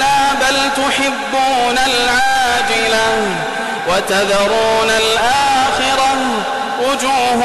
كلا بل تحبون العاجلة وتذرون الآخرة وجوه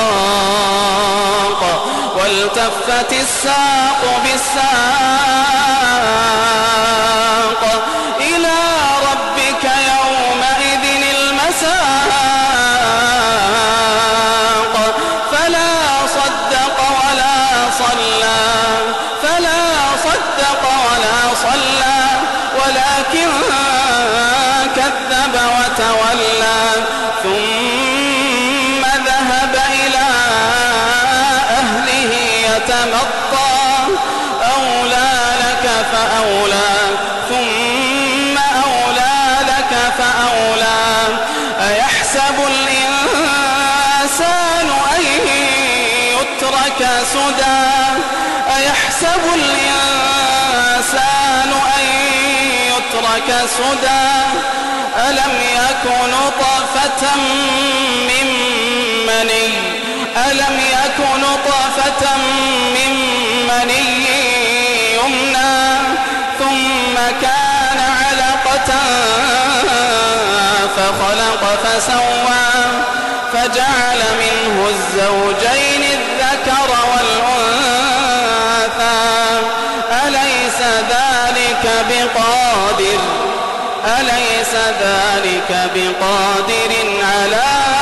الفراق والتفت الساق بالساق إلى ربك يومئذ المساق. فلا صدق ولا صلى فلا صدق ولا صلى ولكن كذب وتولى. يتمطى أولى لك فأولى ثم أولى لك فأولى. أيحسب الإنسان أن يترك سدى؟ أيحسب الإنسان أن يترك سدى؟ ألم يكن طفة من مني؟ ألم يكن طفة فخلق فسوى فجعل منه الزوجين الذكر والأنثى. أليس ذلك بقادر؟ أليس ذلك بقادر على